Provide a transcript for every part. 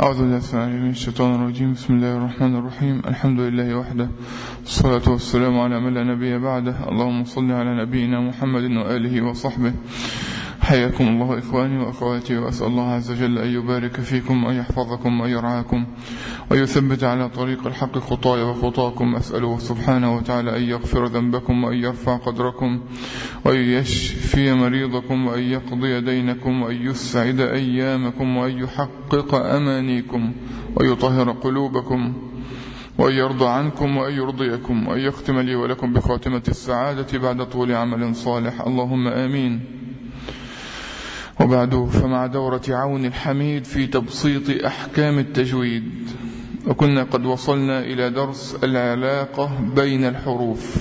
أعوذ بالله من الشيطان الرجيم. بسم الله الرحمن الرحيم. الحمد لله وحده. الصلاة والسلام على من لا نبي بعده. اللهم صل على نبينا محمد وآله وصحبه. حياكم الله إخواني وأخواتي وأسأل الله عز وجل أن يبارك فيكم وأن يحفظكم وأن يرعاكم. ويثبت على طريق الحق خطايا وخطاكم. أسأله سبحانه وتعالى أن يغفر ذنبكم وأن يرفع قدركم وأن يشفي مريضكم وأن يقضي دينكم وأن يسعد أيامكم وأن يحقق أمانيكم ويطهر قلوبكم وأن يرضى عنكم وأن يرضيكم وأن يختم لي ولكم بخاتمة السعادة بعد طول عمل صالح. اللهم آمين. وبعد فمع دورة عون الحميد في تبسيط أحكام التجويد. وكنا قد وصلنا إلى درس العلاقة بين الحروف.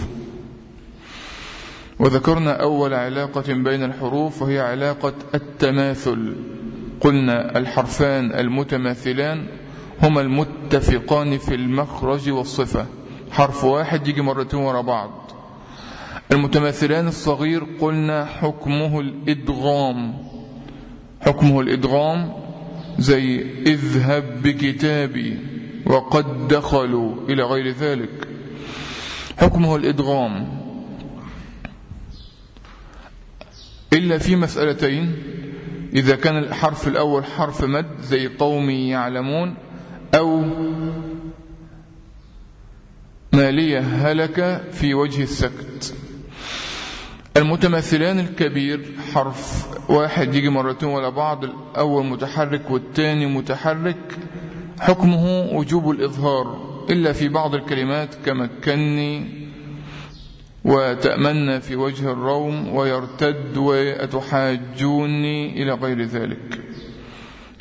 وذكرنا أول علاقة بين الحروف وهي علاقة التماثل. قلنا الحرفان المتماثلان هما المتفقان في المخرج والصفة. حرف واحد يجي مرتين وراء بعض. المتماثلان الصغير قلنا حكمه الإدغام. حكمه الإدغام زي اذهب بكتابي. وقد دخلوا إلى غير ذلك. حكمه الإدغام. إلا في مسألتين. إذا كان الحرف الأول حرف مد زي قوم يعلمون أو مالية هلك في وجه السكت. المتماثلان الكبير حرف واحد يجي مرتين ولا بعض الأول متحرك والثاني متحرك. حكمه وجوب الإظهار إلا في بعض الكلمات كمكني وتأمن في وجه الروم ويرتد وأتحاجوني إلى غير ذلك.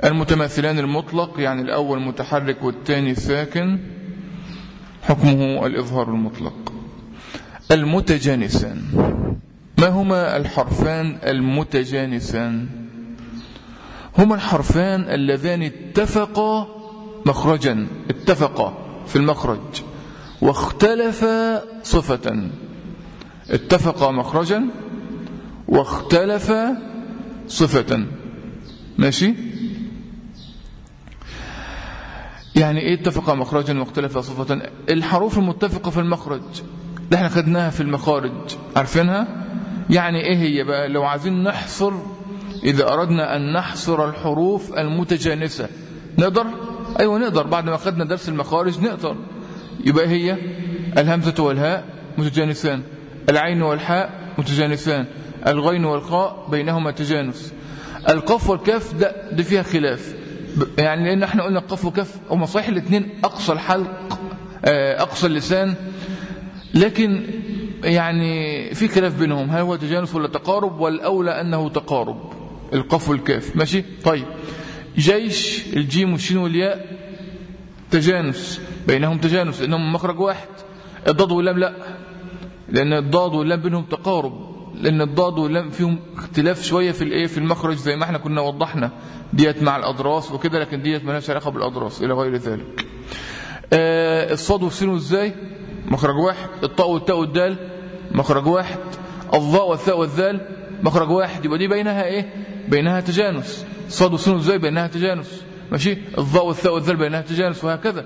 المتماثلان المطلق يعني الأول متحرك والثاني ساكن حكمه الإظهار المطلق. المتجانسان. ما هما الحرفان المتجانسان؟ هما الحرفان اللذان اتفقا مخرجا اتفقا في المخرج. واختلفا صفة. اتفقا مخرجا واختلفا صفة. ماشي؟ يعني إيه اتفق مخرجا واختلف صفة؟ الحروف المتفقة في المخرج. اللي إحنا خدناها في المخارج. عارفينها؟ يعني إيه هي بقى؟ لو عايزين نحصر إذا أردنا أن نحصر الحروف المتجانسة نقدر؟ أيوة نقدر بعد ما أخذنا درس المخارج نقدر. يبقى هي الهمزة والهاء متجانسان العين والحاء متجانسان الغين والخاء بينهما تجانس. القف والكاف ده, ده فيها خلاف. يعني لأن إحنا قلنا القف والكاف هما صحيح الاثنين أقصى الحلق آه، أقصى اللسان. لكن يعني في خلاف بينهم هل هو تجانس ولا تقارب؟ والأولى أنه تقارب القف والكاف. ماشي؟ طيب. جيش الجيم والشين والياء تجانس. بينهم تجانس. لأنهم مخرج واحد. الضاد واللام لا. لأن الضاد واللام بينهم تقارب. لأن الضاد واللام فيهم اختلاف شوية في الإيه؟ في المخرج زي ما إحنا كنا وضحنا. ديت مع الأضراس وكده لكن ديت ما لهاش علاقة بالأضراس إلى غير ذلك. آه الصاد والسين إزاي مخرج واحد. الطاء والتاء والدال مخرج واحد. الضاء والثاء والذال مخرج واحد. يبقى دي بينها إيه؟ بينها تجانس. صاد وسين إزاي بينها تجانس ماشي؟ الضاء والثاء والذال بينها تجانس وهكذا.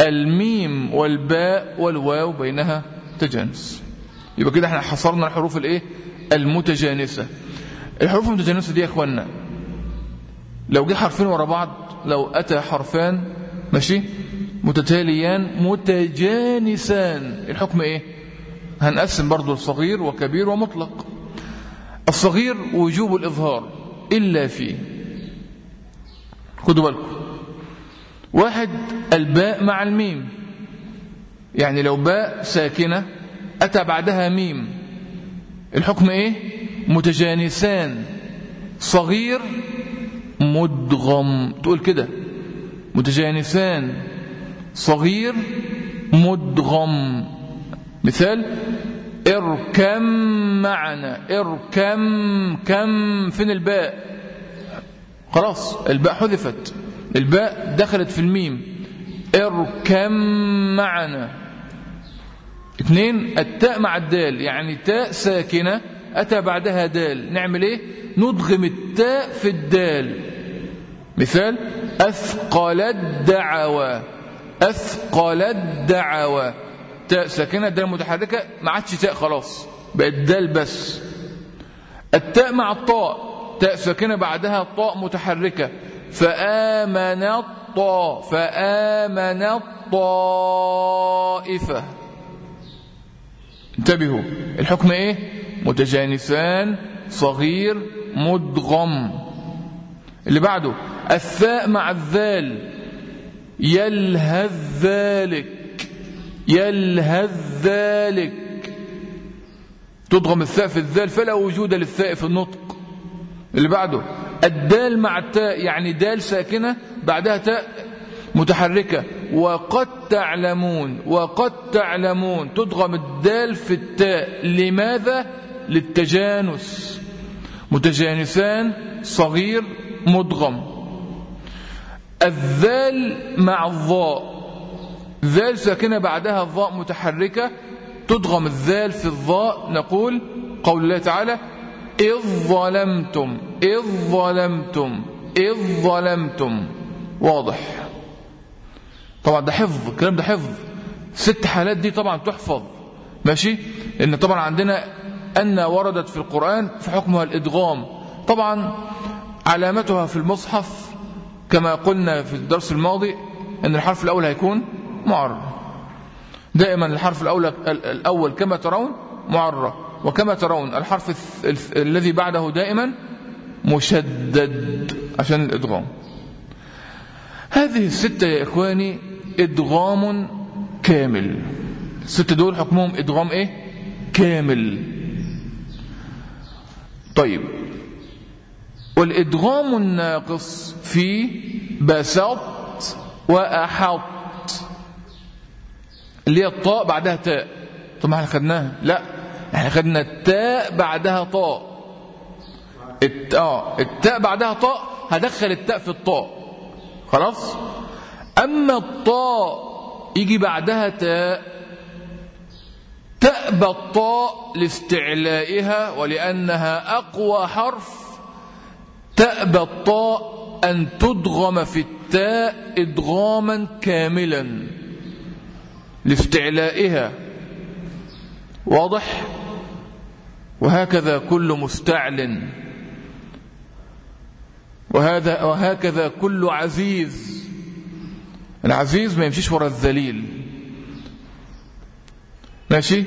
الميم والباء والواو بينها تجانس. يبقى كده إحنا حصرنا الحروف الإيه؟ المتجانسة. الحروف المتجانسة دي يا اخوانا لو جه حرفين ورا بعض لو أتى حرفان ماشي؟ متتاليان متجانسان. الحكم إيه؟ هنقسم برضو الصغير وكبير ومطلق. الصغير وجوب الإظهار. إلا في خدوا بالكم. واحد الباء مع الميم. يعني لو باء ساكنة أتى بعدها ميم. الحكم إيه؟ متجانسان. صغير مدغم. تقول كده. متجانسان. صغير مدغم. مثال اركم معنا. اركم كم فين الباء؟ خلاص الباء حذفت. الباء دخلت في الميم. اركم معنا. اثنين التاء مع الدال يعني تاء ساكنة أتى بعدها دال. نعمل إيه؟ ندغم التاء في الدال. مثال أثقل الدعوى أثقل الدعوى تاء ساكنة دال متحركة ما عادش تاء خلاص. بقت دال بس. التاء مع الطاء. تاء ساكنة بعدها طاء متحركة. فآمن الطاء فآمن الطائفة. انتبهوا. الحكم إيه؟ متجانسان صغير مدغم. اللي بعده الثاء مع الذال. يلهث ذلك. يلهث ذلك. تضغم الثاء في الذال فلا وجود للثاء في النطق. اللي بعده الدال مع التاء يعني دال ساكنة بعدها تاء متحركة. وقد تعلمون وقد تعلمون تضغم الدال في التاء. لماذا؟ للتجانس. متجانسان صغير مدغم الذال مع الضاء. ذال ساكنة بعدها الضاء متحركة. تدغم الذال في الضاء نقول قول الله تعالى إذ ظلمتم إذ ظلمتم إذ ظلمتم. واضح. طبعا ده حفظ الكلام ده حفظ. ست حالات دي طبعا تحفظ. ماشي؟ لأن طبعا عندنا أن وردت في القرآن في حكمها الإدغام. طبعا علامتها في المصحف كما قلنا في الدرس الماضي أن الحرف الأول هيكون معرب دائما الحرف الأول, الأول كما ترون معرب وكما ترون الحرف الذي بعده دائما مشدد عشان الإدغام. هذه الستة يا إخواني إدغام كامل. الستة دول حكمهم إدغام إيه؟ كامل. طيب. والإدغام الناقص في بسط وأحط اللي هي الطاء بعدها تاء. طب ما إحنا خدناها. لا. إحنا خدنا التاء بعدها طاء. التاء التاء بعدها طاء هدخل التاء في الطاء. خلاص؟ أما الطاء يجي بعدها تاء تأبى الطاء لاستعلائها ولأنها أقوى حرف. تأبى الطاء أن تدغم في التاء إدغاما كاملا لاستعلائها. واضح؟ وهكذا كل مستعل وهذا وهكذا كل عزيز. العزيز ما يمشيش ورا الذليل. ماشي؟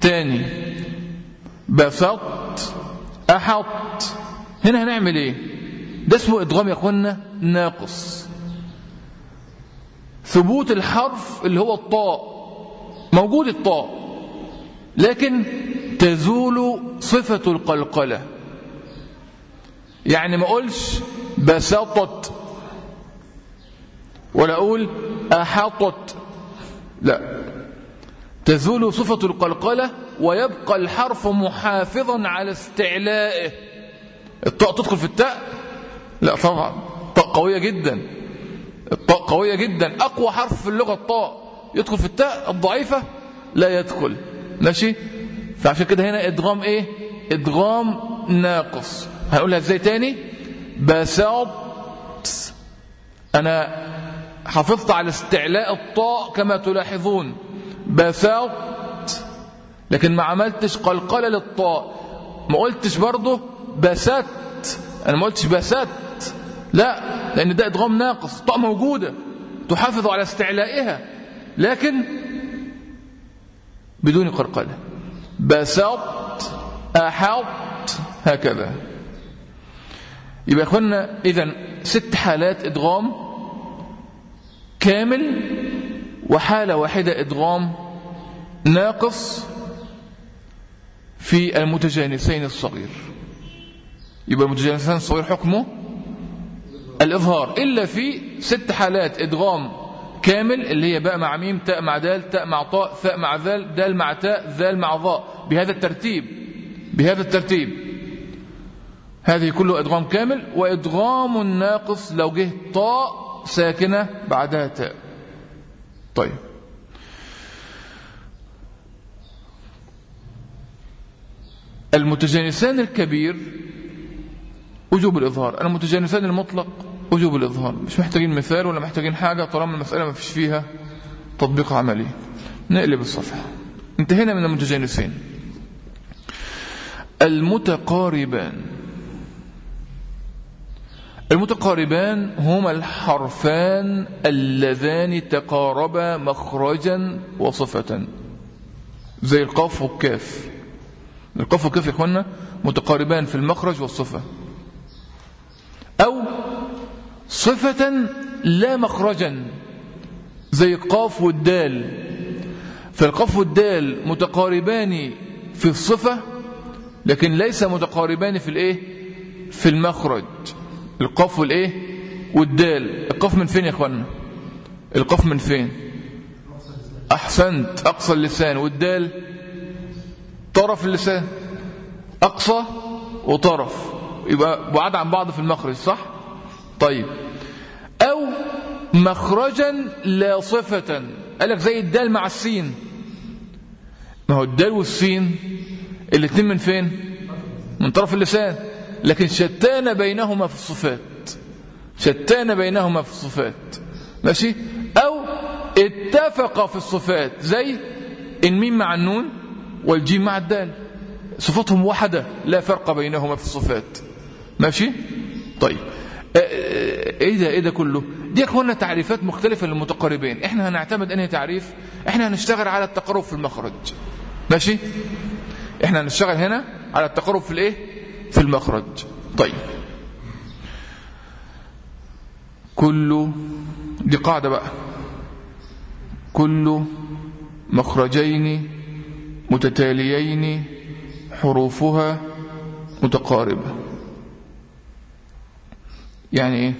تاني. بسط أحط هنا هنعمل إيه؟ ده اسمه إدغام يا اخوانا ناقص. ثبوت الحرف اللي هو الطاء. موجود الطاء. لكن تزول صفة القلقلة. يعني ما أقولش بسطت ولا أقول أحطت. لا. تزول صفة القلقلة ويبقى الحرف محافظا على استعلائه. الطاء تدخل في التاء؟ لا طبعا. الطاء قوية جدا. الطاء قوية جدا. أقوى حرف في اللغة الطاء. يدخل في التاء؟ الضعيفة؟ لا يدخل. ماشي؟ فعشان كده هنا إدغام إيه؟ إدغام ناقص. هنقولها إزاي تاني؟ بساط أنا حافظت على استعلاء الطاء كما تلاحظون. بساط لكن ما عملتش قلقلة للطاء. ما قلتش برضه بسات. أنا ما قلتش بسات. لا لأن ده إدغام ناقص. الطاء موجودة. تحافظ على استعلائها. لكن بدون قرقلة بسط أحط هكذا. يبقى يا اخوانا إذا ست حالات إدغام كامل وحالة واحدة إدغام ناقص في المتجانسين الصغير. يبقى المتجانسين الصغير حكمه الإظهار. إلا في ست حالات إدغام كامل اللي هي باء مع ميم تاء مع دال تاء مع طاء ثاء مع ذال دال مع تاء ذال مع ظاء. بهذا الترتيب بهذا الترتيب. هذه كله إدغام كامل وإدغام ناقص لو جه طاء ساكنة بعدها تاء. طيب. المتجانسان الكبير وجوب الإظهار. المتجانسان المطلق وجوب الإظهار. مش محتاجين مثال ولا محتاجين حاجة طالما المسألة ما فيش فيها تطبيق عملي. نقلب الصفحة. انتهينا من المتجانسين المتقاربان. المتقاربان هما الحرفان اللذان تقاربا مخرجا وصفة. زي القاف والكاف. القاف والكاف يا إخوانا متقاربان في المخرج والصفة. أو صفة لا مخرجا زي القاف والدال. فالقاف والدال متقاربان في الصفة لكن ليس متقاربان في الإيه؟ في المخرج. القاف والإيه؟ والدال. القاف من فين يا اخوانا القاف من فين؟ أحسنت. أقصى اللسان. والدال طرف اللسان. أقصى وطرف. يبقى بعاد عن بعض في المخرج صح؟ طيب. أو مخرجا لا صفة. قالك زي الدال مع السين. ما هو الدال والسين الاثنين من فين؟ من طرف اللسان. لكن شتان بينهما في الصفات. شتان بينهما في الصفات. ماشي؟ أو اتفق في الصفات. زي الميم مع النون والجيم مع الدال. صفاتهم واحدة. لا فرق بينهما في الصفات. ماشي؟ طيب. إيه ده إيه ده كله؟ دي اخوانا تعريفات مختلفة للمتقاربين. إحنا هنعتمد أنهي تعريف؟ إحنا هنشتغل على التقارب في المخرج. ماشي؟ إحنا هنشتغل هنا على التقارب في الإيه؟ في المخرج. طيب. كل دي قاعدة بقى. كل مخرجين متتاليين حروفها متقاربة. يعني إيه؟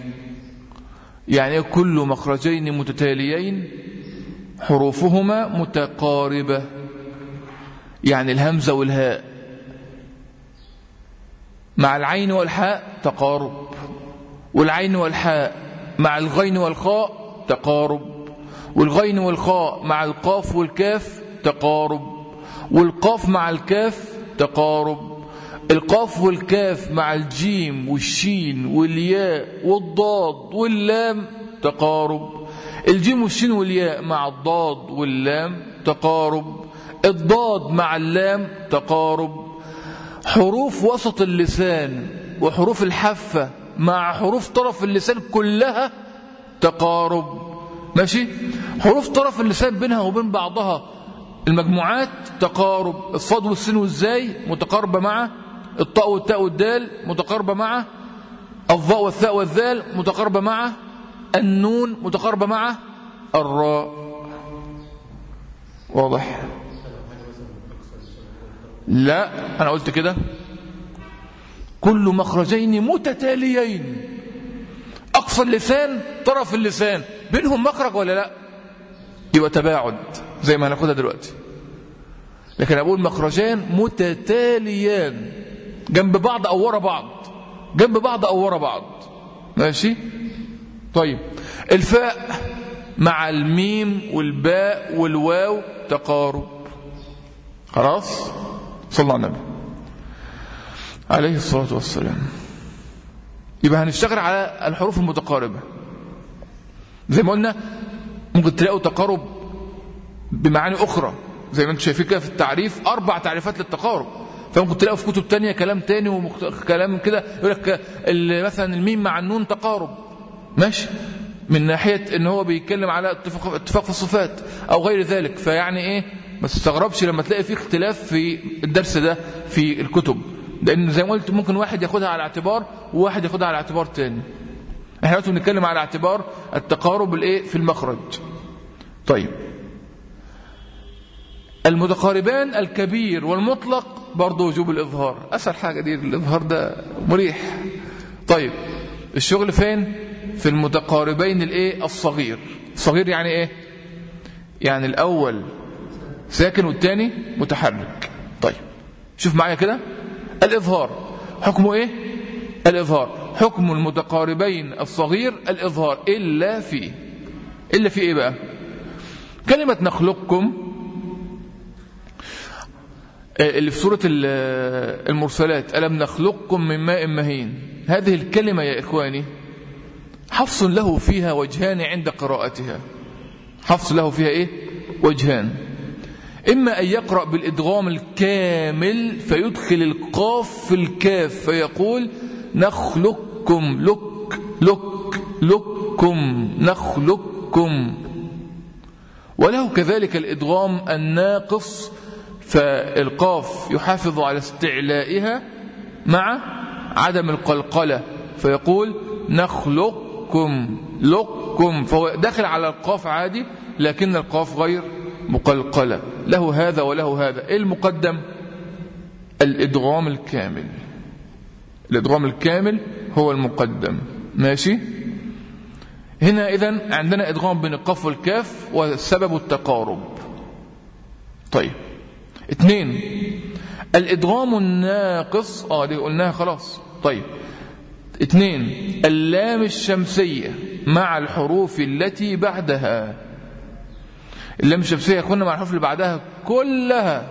يعني كل مخرجين متتاليين حروفهما متقاربة. يعني الهمزة والهاء. مع العين والحاء تقارب. والعين والحاء مع الغين والخاء تقارب. والغين والخاء مع القاف والكاف تقارب. والقاف مع الكاف تقارب. القاف والكاف مع الجيم والشين والياء والضاد واللام تقارب. الجيم والشين والياء مع الضاد واللام تقارب. الضاد مع اللام تقارب. حروف وسط اللسان وحروف الحافة مع حروف طرف اللسان كلها تقارب. ماشي؟ حروف طرف اللسان بينها وبين بعضها المجموعات تقارب. الصاد والسين والزاي متقاربة مع الطاء والتاء والدال متقاربة مع الضاء والثاء والذال متقاربة مع النون متقاربة مع الراء. واضح؟ لا أنا قلت كده. كل مخرجين متتاليين. أقصى اللسان طرف اللسان. بينهم مخرج ولا لا؟ يبقى تباعد زي ما هناخدها دلوقتي. لكن أقول مخرجان متتاليان. جنب بعض أو ورا بعض. جنب بعض أو ورا بعض. ماشي؟ طيب. الفاء مع الميم والباء والواو تقارب. خلاص؟ صلى على النبي. عليه الصلاة والسلام. يبقى هنشتغل على الحروف المتقاربة. زي ما قلنا ممكن تلاقوا تقارب بمعاني أخرى. زي ما أنتم شايفين كده في التعريف أربع تعريفات للتقارب. فممكن تلاقوا في كتب تانية كلام تاني وكلام كده يقول لك مثلا الميم مع النون تقارب. ماشي. من ناحية إن هو بيتكلم على اتفاق, اتفاق في الصفات أو غير ذلك فيعني إيه؟ ما تستغربش لما تلاقي في اختلاف في الدرس ده في الكتب. لأن زي ما قلت ممكن واحد ياخدها على اعتبار وواحد ياخدها على اعتبار تاني. إحنا دلوقتي بنتكلم على اعتبار التقارب الإيه؟ في المخرج. طيب. المتقاربان الكبير والمطلق برضه وجوب الإظهار. أسهل حاجة دي الإظهار ده مريح. طيب الشغل فين؟ في المتقاربين الإيه؟ الصغير. الصغير يعني إيه؟ يعني الأول ساكن والتاني متحرك. طيب شوف معايا كده. الإظهار. حكمه إيه؟ الإظهار. حكم المتقاربين الصغير الإظهار. إلا في. إلا في إيه بقى؟ كلمة نخلقكم اللي في سورة المرسلات ألم نخلقكم من ماء مهين؟ هذه الكلمة يا إخواني حفص له فيها وجهان عند قراءتها. حفص له فيها إيه؟ وجهان. إما أن يقرأ بالإدغام الكامل فيدخل القاف في الكاف فيقول نخلقكم لك لك لكم نخلقكم. وله كذلك الإدغام الناقص فالقاف يحافظ على استعلائها مع عدم القلقلة فيقول نخلقكم لكم فهو داخل على القاف عادي لكن القاف غير مقلقلة له هذا وله هذا. إيه المقدم؟ الإدغام الكامل. الإدغام الكامل هو المقدم. ماشي؟ هنا اذا عندنا إدغام بين القاف والكاف والسبب التقارب. طيب. اثنين الإدغام الناقص آه دي قلناها خلاص. طيب. اثنين اللام الشمسية مع الحروف التي بعدها. اللام الشمسية كنا مع الحروف اللي بعدها كلها.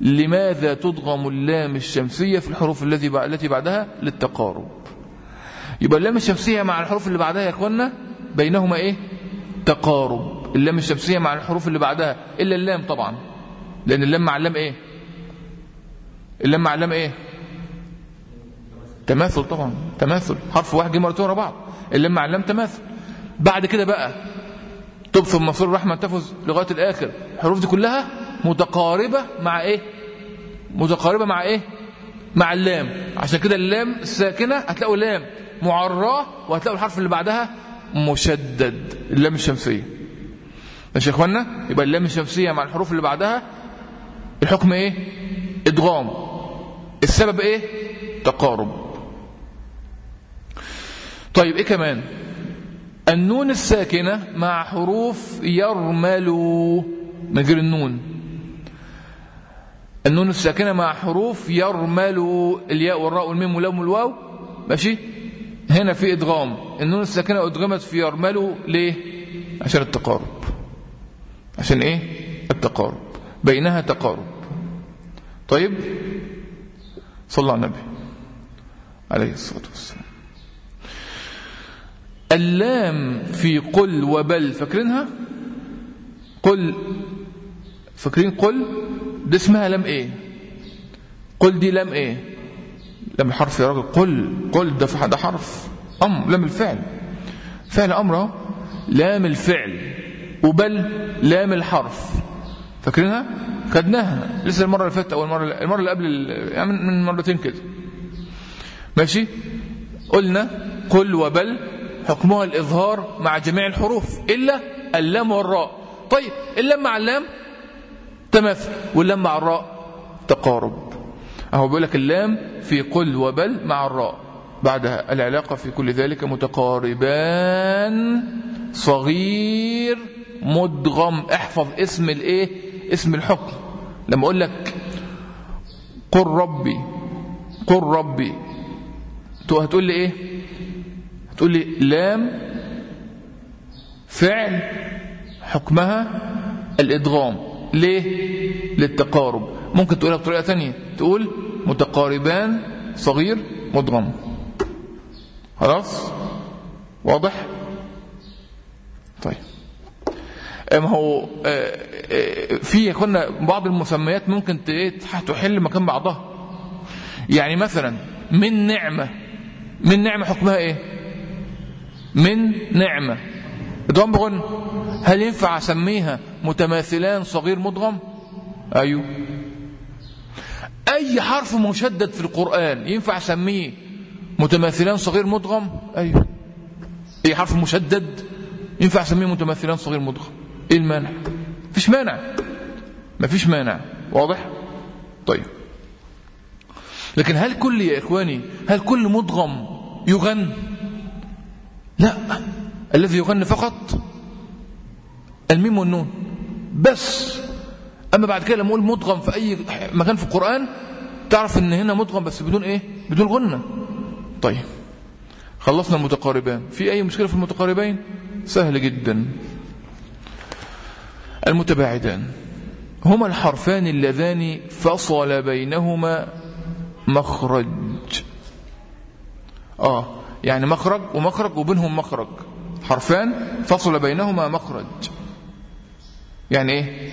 لماذا تضغم اللام الشمسية في الحروف التي التي بعدها؟ للتقارب. يبقى اللام الشمسية مع الحروف اللي بعدها يا أخوانا بينهما إيه؟ تقارب. اللام الشمسية مع الحروف اللي بعدها إلا اللام طبعا. لأن اللام مع اللام إيه؟ اللام مع اللام إيه؟ تماثل طبعا تماثل. حرف واحد جه مرتين ورا بعض. اللام اللام تماثل. بعد كده بقى تبصر مصير الرحمة تفز لغاية الآخر. الحروف دي كلها متقاربة مع إيه؟ متقاربة مع إيه؟ مع اللام. عشان كده اللام الساكنة هتلاقوا لام معراة وهتلاقوا الحرف اللي بعدها مشدد اللام الشمسية. ماشي يا إخوانا؟ يبقى اللام الشمسية مع الحروف اللي بعدها الحكم إيه؟ إدغام. السبب إيه؟ تقارب. طيب إيه كمان؟ النون الساكنة مع حروف يرملوا من غير النون. النون الساكنة مع حروف يرملوا الياء والراء والميم واللام والواو. ماشي؟ هنا في إدغام. النون الساكنة أدغمت في يرملوا ليه؟ عشان التقارب. عشان إيه؟ التقارب. بينها تقارب. طيب؟ صلى على النبي عليه الصلاة والسلام. اللام في قل وبل فاكرينها؟ قل فاكرين قل؟ دي اسمها لام إيه؟ قل دي لام إيه؟ لام الحرف يا راجل. قل قل ده ده حرف. أم لام الفعل. فعل أمر لام الفعل. وبل لام الحرف. فاكرينها؟ خدناها. لسه المرة اللي فاتت أو المره المرة اللي قبل يعني من مرتين كده. ماشي؟ قلنا قل وبل حكمها الإظهار مع جميع الحروف إلا اللام والراء. طيب اللام مع اللام تماثل واللام مع الراء تقارب. أهو بيقول لك اللام في قل وبل مع الراء. بعدها العلاقة في كل ذلك متقاربان صغير مدغم احفظ اسم الإيه؟ اسم الحكم. لما أقول لك قل ربي قل ربي هتقول لي إيه؟ تقول لي لام فعل حكمها الإدغام. ليه؟ للتقارب. ممكن تقولها بطريقة تانية. تقول متقاربان صغير مدغم. خلاص؟ واضح؟ طيب. ما هو في كنا بعض المسميات ممكن تحل مكان بعضها. يعني مثلا من نعمة من نعمة حكمها إيه؟ من ادغام بغن هل ينفع أسميها متماثلان صغير مدغم أيوه. أي حرف مشدد في القرآن ينفع أسميه متماثلان صغير مدغم أيوه. أي حرف مشدد ينفع أسميه متماثلان صغير مدغم إيه المانع؟ مفيش مانع. مفيش مانع. واضح؟ طيب. لكن هل كل يا إخواني هل كل مدغم يغن؟ لا. الذي يغني فقط الميم والنون. بس. أما بعد كده لما أقول مدغم في أي مكان في القرآن تعرف أن هنا مدغم بس بدون إيه؟ بدون غنة. طيب. خلصنا المتقاربان. في أي مشكلة في المتقاربين؟ سهل جدا. المتباعدان. هما الحرفان اللذان فصل بينهما مخرج. آه يعني مخرج ومخرج وبينهم مخرج. حرفان فصل بينهما مخرج. يعني إيه؟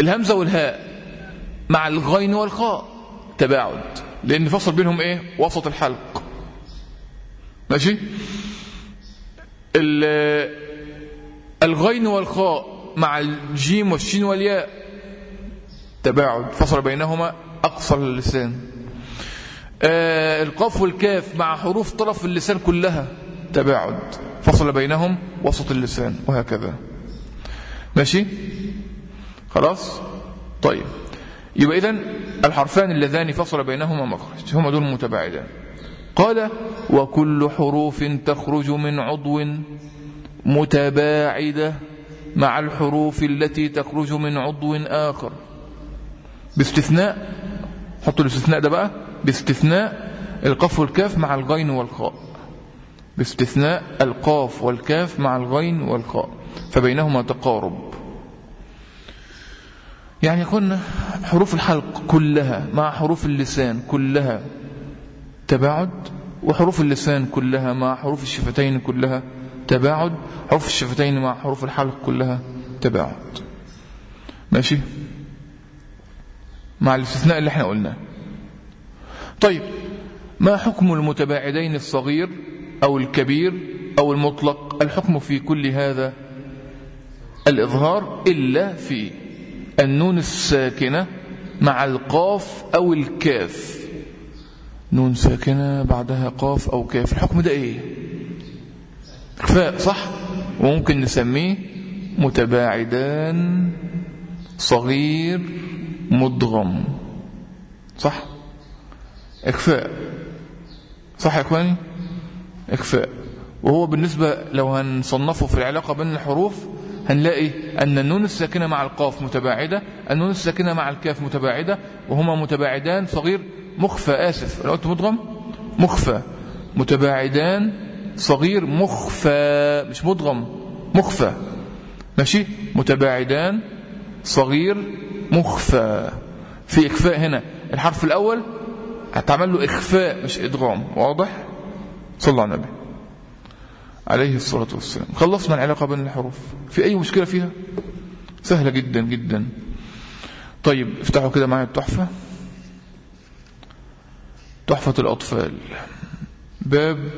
الهمزة والهاء مع الغين والخاء تباعد لأن فصل بينهم إيه؟ وسط الحلق. ماشي؟ الغين والخاء مع الجيم والشين والياء. تباعد فصل بينهما أقصى اللسان. آه القاف والكاف مع حروف طرف اللسان كلها. تباعد فصل بينهم وسط اللسان وهكذا. ماشي؟ خلاص؟ طيب. يبقى إذن الحرفان اللذان فصل بينهما مخرج. هما دول متباعدان. قال وكل حروف تخرج من عضو متباعدة. مع الحروف التي تخرج من عضو آخر. باستثناء حطوا الاستثناء ده بقى. باستثناء القاف والكاف مع الغين والخاء. باستثناء القاف والكاف مع الغين والخاء. فبينهما تقارب. يعني قلنا حروف الحلق كلها مع حروف اللسان كلها تباعد وحروف اللسان كلها مع حروف الشفتين كلها تباعد. حروف الشفتين مع حروف الحلق كلها تباعد. ماشي؟ مع الاستثناء اللي إحنا قلناه. طيب ما حكم المتباعدين الصغير أو الكبير أو المطلق؟ الحكم في كل هذا الإظهار إلا في النون الساكنة مع القاف أو الكاف. نون ساكنة بعدها قاف أو كاف. الحكم ده إيه؟ إخفاء صح؟ وممكن نسميه متباعدان صغير مدغم صح؟ إخفاء صح يا إخواني؟ إخفاء وهو بالنسبة لو هنصنفه في العلاقة بين الحروف هنلاقي أن النون الساكنة مع القاف متباعدة النون الساكنة مع الكاف متباعدة وهما متباعدان صغير مخفى آسف. لو قلت مدغم مخفى. متباعدان صغير مخفى مش مدغم مخفى. ماشي؟ متباعدان صغير مخفى. في إخفاء هنا. الحرف الأول هتعمل له إخفاء مش إدغام واضح؟ صلى على النبي. عليه الصلاة والسلام. خلصنا العلاقة بين الحروف. في أي مشكلة فيها؟ سهلة جدا جدا. طيب افتحوا كده معايا التحفة. تحفة الأطفال. باب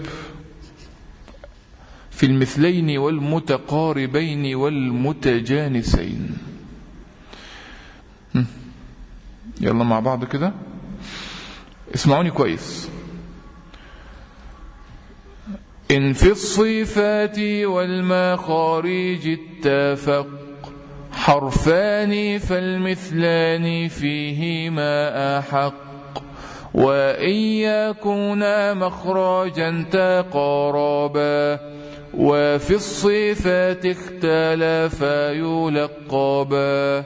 في المثلين والمتقاربين والمتجانسين. يلا مع بعض كده. اسمعوني كويس. إن في الصفات والمخارج اتفق حرفان فالمثلان فيهما أحق. وإن يكونا مخرجا تقاربا وفي الصفات اختلفا يلقبا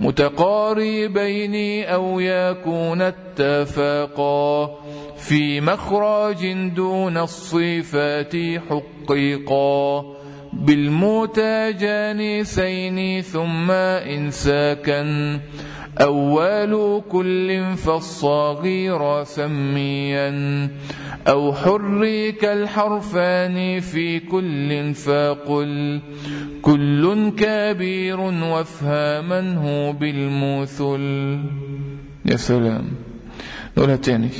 متقاربين أو يكون اتفقا في مخرج دون الصفات حقيقا. بالمتجانسين ثم إن ساكن أول كل فالصغير سميا أو حرك الحرفان في كل فقل كل كبير وافهمنه بالمثل يا سلام نقولها تاني.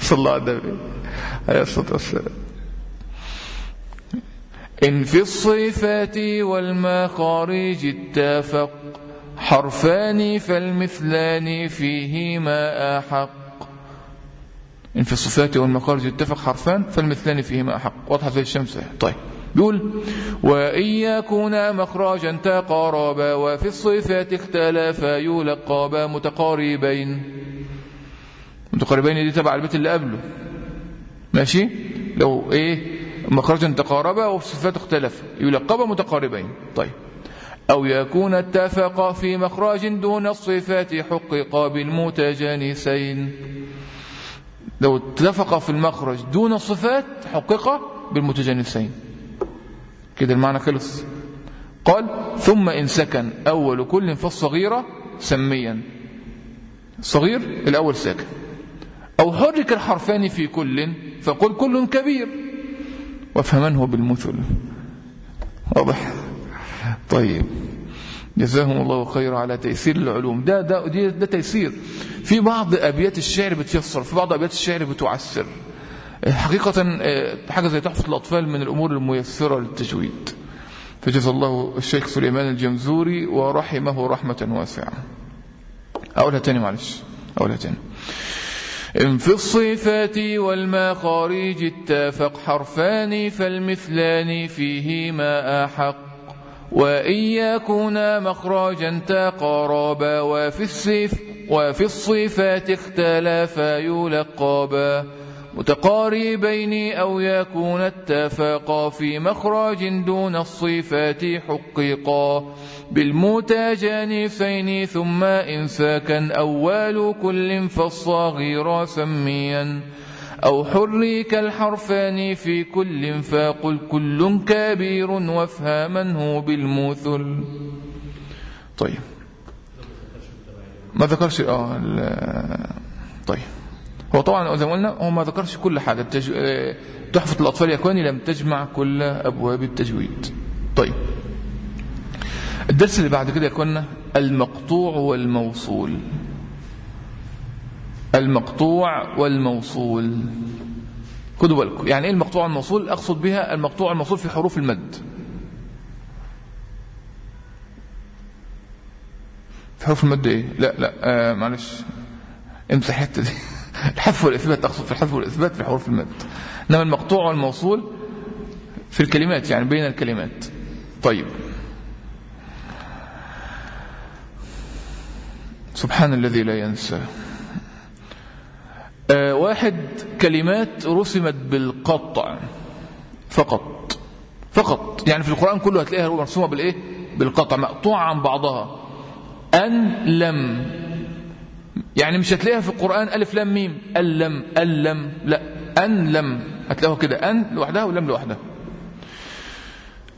صلى الله عليه الصلاة والسلام. إن في الصفات والمخارج اتفق حرفان فالمثلان فيهما أحق. إن في الصفات والمخارج اتفق حرفان فالمثلان فيهما أحق. واضحة زي الشمس. طيب. بيقول وإن يكونا مخرجا تقاربا وفي الصفات اختلافا يلقابا متقاربين. متقاربين دي تبع البيت اللي قبله. ماشي؟ لو إيه مخرجا تقاربا والصفات اختلف يلقبا متقاربين. طيب. أو يكون اتفقا في مخرج دون الصفات حققا بالمتجانسين لو اتفقا في المخرج دون الصفات حققا بالمتجانسين. كده المعنى خلص. قال ثم إن سكن أول كل فالصغيرة سميا. صغير الأول ساكن. أو حرك الحرفان في كل فقل كل كبير. وافهمنه بالمثل. واضح؟ طيب. جزاهم الله خيرا على تيسير العلوم. ده ده ده, ده تيسير. في بعض أبيات الشعر بتيسر في بعض أبيات الشعر بتعسر. حقيقة حاجة زي تحفة الأطفال من الأمور الميسرة للتجويد. فجزا الله الشيخ سليمان الجمزوري ورحمه رحمة واسعة. أقولها تاني معلش. أقولها تاني. إن في الصفات والمخارج اتفق حرفان فالمثلان فيهما أحق. وإن يكونا مخرجا تقاربا وفي, الصف وفي الصفات اختلافا يلقبا متقاربين أو يكون اتفقا في مخرج دون الصفات حققا بالمتجانفين ثم إنساكا أول كل فالصغير سميا. أو حريك الحرفان في كل فقل كل كبير وافهمنه بالمثل طيب. ما ذكرش آه طيب. هو طبعا زي ما قلنا هو ما ذكرش كل حاجة. تحفة الأطفال اليكواني لم تجمع كل أبواب التجويد. طيب. الدرس اللي بعد كده يكون المقطوع والموصول. المقطوع والموصول. خدوا بالكم. يعني إيه المقطوع والموصول؟ أقصد بها المقطوع والموصول في حروف المد. في حروف المد إيه؟ لا لا آه معلش. امسح الحته دي. الحذف والإثبات اقصد في الحذف والإثبات في حروف المد. إنما المقطوع والموصول في الكلمات يعني بين الكلمات. طيب. سبحان الذي لا ينسى. واحد كلمات رسمت بالقطع فقط فقط. يعني في القرآن كله هتلاقيها مرسومة بالإيه؟ بالقطع مقطوعة عن بعضها. أن لم يعني مش هتلاقيها في القرآن ألف لام ميم. اللم اللم لا. أن لم هتلاقوها كده. أن لوحدها ولم لوحدها.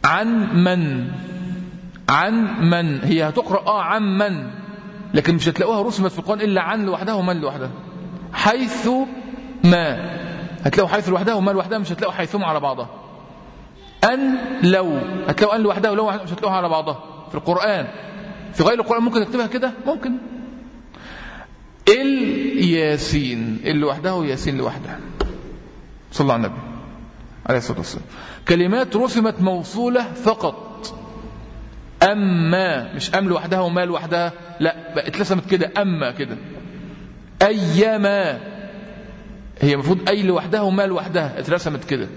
عن من عن من هي هتقرأ آه عن من لكن مش هتلاقوها رسمت في القرآن إلا عن لوحدها ومن لوحدها. حيث ما. هتلاقوا حيث لوحدها وما لوحدها مش هتلاقوا حيثما على بعضها. أن لو هتلاقوا أن لوحدها ولو مش هتلاقوها على بعضها. في القرآن. في غير القرآن ممكن تكتبها كده؟ ممكن. الياسين ال لوحدها وياسين لوحدها. صلى الله على النبي. عليه الصلاة والسلام. كلمات رسمت موصولة فقط. أما مش أم لوحدها وما لوحدها لا بقت رسمت كده أما كده. أيما. هي المفروض أي لوحدها وما لوحدها. اترسمت كده.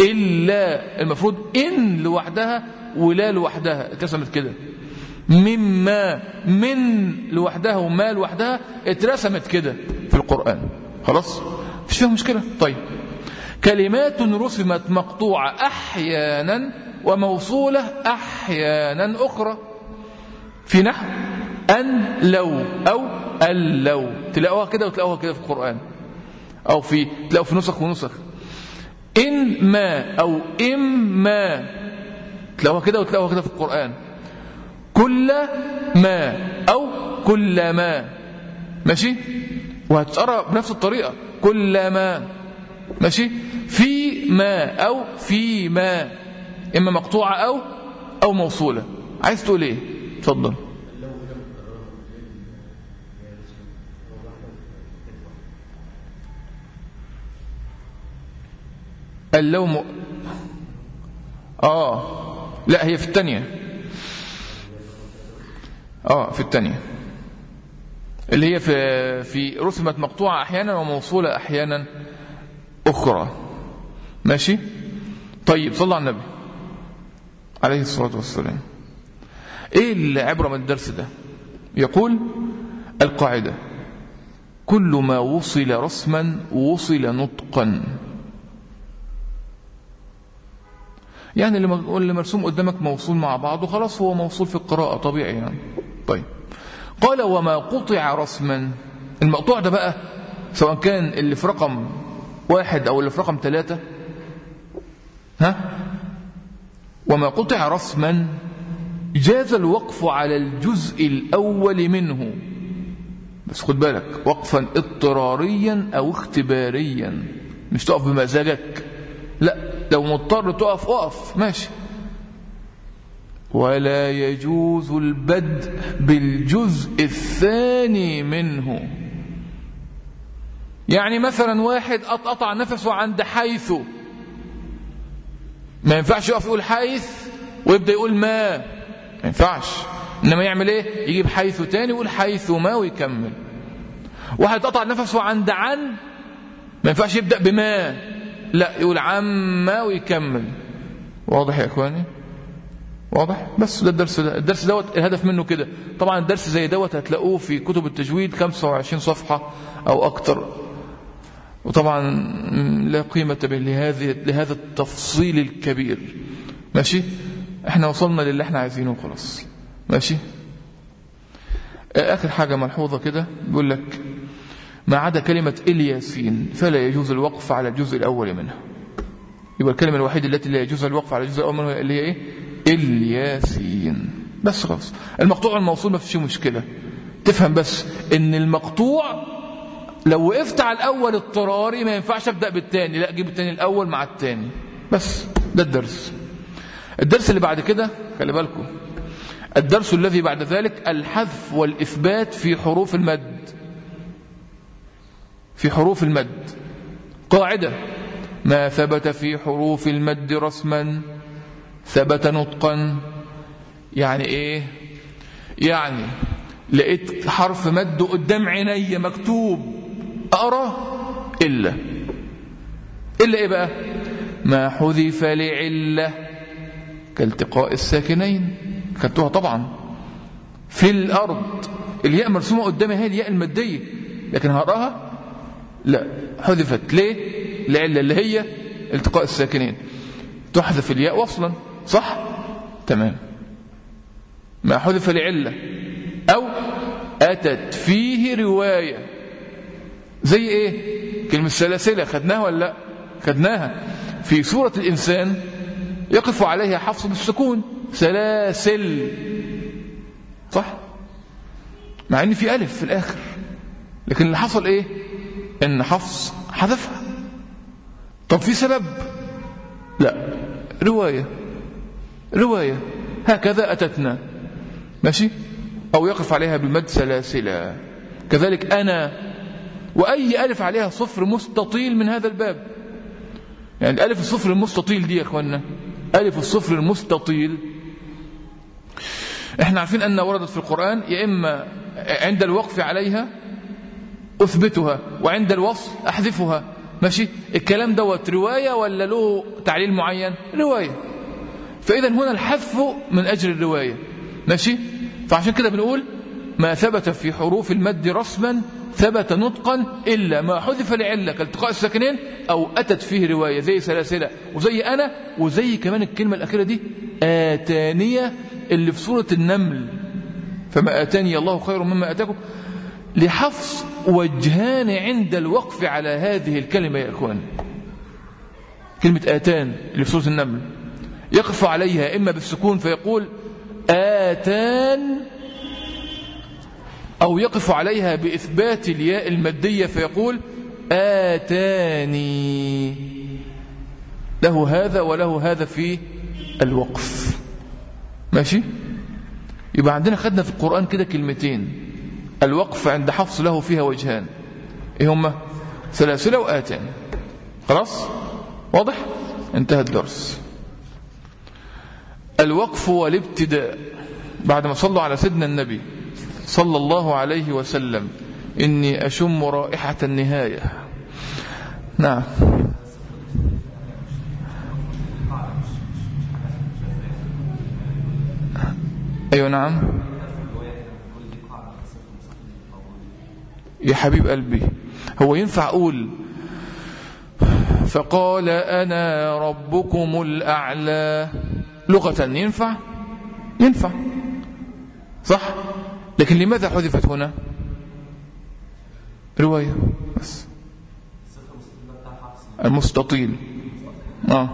إلا المفروض إن لوحدها ولا لوحدها. اترسمت كده. مما من لوحدها وما لوحدها اترسمت كده في القرآن. خلاص؟ مش فيها مشكلة. طيب. كلمات رسمت مقطوعة أحيانا وموصولة أحيانا أخرى. في نحو. أن لو أو ال لو. تلاقوها كده وتلاقوها كده في القرآن. أو في تلاقوا في نسخ ونسخ. إن ما أو إما تلاقوها كده وتلاقوها كده في القرآن. كل ما أو كل ما. ماشي؟ وهتقرأ بنفس الطريقة. كل ما. ماشي؟ في ما أو في ما. إما مقطوعة أو أو موصولة. عايز تقول إيه؟ اتفضل. اللوم آه. لا هي في الثانية آه في الثانية اللي هي في في رسمت مقطوعة أحيانا وموصولة أحيانا أخرى. ماشي؟ طيب صلى على النبي. عليه الصلاة والسلام. إيه العبرة من الدرس ده؟ يقول القاعدة كل ما وصل رسما وصل نطقا. يعني اللي مرسوم قدامك موصول مع بعض وخلاص هو موصول في القراءة طبيعي يعني. طيب. قال وما قطع رسما. المقطوع ده بقى سواء كان اللي في رقم واحد أو اللي في رقم ثلاثة ها؟ وما قطع رسما. جاز الوقف على الجزء الأول منه. بس خد بالك وقفا اضطراريا أو اختباريا. مش تقف بمزاجك. لا لو مضطر تقف اقف. ماشي. ولا يجوز البدء بالجزء الثاني منه. يعني مثلا واحد قطع نفسه عند حيث ما ينفعش يقف يقول حيث ويبدأ يقول ما. ما ينفعش. إنما يعمل إيه؟ يجيب حيث تاني يقول حيث ما ويكمل. واحد قطع نفسه عند عن ما ينفعش يبدأ بما. لا يقول عما ويكمل. واضح يا إخواني؟ واضح؟ بس ده الدرس ده. الدرس دوت الهدف منه كده. طبعا الدرس زي دوت هتلاقوه في كتب التجويد 25 صفحة أو أكتر. وطبعا لا قيمة به لهذه لهذا التفصيل الكبير. ماشي؟ إحنا وصلنا للي إحنا عايزينه خلاص ماشي؟ آخر حاجة ملحوظة كده بيقول لك ما عدا كلمة إلياسين فلا يجوز الوقف على الجزء الأول منها يبقى الكلمة الوحيدة التي لا يجوز الوقف على الجزء الأول منها اللي هي إيه؟ إلياسين. بس خلاص. المقطوع الموصول ما فيش مشكلة. تفهم بس إن المقطوع لو وقفت على الأول اضطراري ما ينفعش أبدأ بالتاني. لا أجيب التاني الأول مع التاني. بس ده الدرس. الدرس اللي بعد كده خلي بالكم. الدرس الذي بعد ذلك الحذف والإثبات في حروف المد. في حروف المد. قاعدة. ما ثبت في حروف المد رسما ثبت نطقا. يعني إيه؟ يعني لقيت حرف مد قدام عيني مكتوب. أقرأ؟ إلا. إلا إيه بقى؟ ما حذف لعلة كالتقاء الساكنين. خدتوها طبعا. في الأرض. الياء مرسومة قدامي هي الياء المادية. لكن هقراها؟ لا حذفت ليه؟ لعلة اللي هي التقاء الساكنين. تحذف الياء وصلا صح؟ تمام. ما حذف لعلة أو أتت فيه رواية. زي إيه؟ كلمة سلاسلة خدناها ولا لأ؟ خدناها في سورة الإنسان يقف عليها حفص بالسكون سلاسل. صح؟ مع ان في ألف في الآخر. لكن اللي حصل إيه؟ إن حفص حذفها. طب في سبب؟ لا. رواية. رواية. هكذا أتتنا. ماشي؟ أو يقف عليها بالمد سلاسلا كذلك أنا وأي ألف عليها صفر مستطيل من هذا الباب. يعني الألف الصفر المستطيل دي يا أخوانا ألف الصفر المستطيل. إحنا عارفين أنها وردت في القرآن يا إما عند الوقف عليها أثبتها وعند الوصل أحذفها. ماشي؟ الكلام دوت رواية ولا له تعليل معين؟ رواية. فإذا هنا الحذف من أجل الرواية. ماشي؟ فعشان كده بنقول ما ثبت في حروف المد رسما ثبت نطقا إلا ما حذف لعلة كالتقاء الساكنين أو أتت فيه رواية. زي سلاسلة وزي أنا وزي كمان الكلمة الأخيرة دي آتانية اللي في سورة النمل. فما آتاني الله خير مما آتاكم. لحفظ وجهان عند الوقف على هذه الكلمة يا إخوان. كلمة آتان اللي في سورة النمل. يقف عليها إما بالسكون فيقول آتان أو يقف عليها بإثبات الياء المادية فيقول آتاني. له هذا وله هذا في الوقف. ماشي؟ يبقى عندنا خدنا في القرآن كده كلمتين. الوقف عند حفص له فيها وجهان. إيه هما سلاسلة وآتان خلاص؟ واضح؟ انتهى الدرس. الوقف والابتداء. بعد ما صلوا على سيدنا النبي صلى الله عليه وسلم. إني أشم رائحة النهاية. نعم. أيوة نعم. يا حبيب قلبي هو ينفع أقول فقال أنا ربكم الأعلى؟ لغة ينفع؟ ينفع. صح؟ لكن لماذا حذفت هنا؟ رواية بس. المستطيل. آه.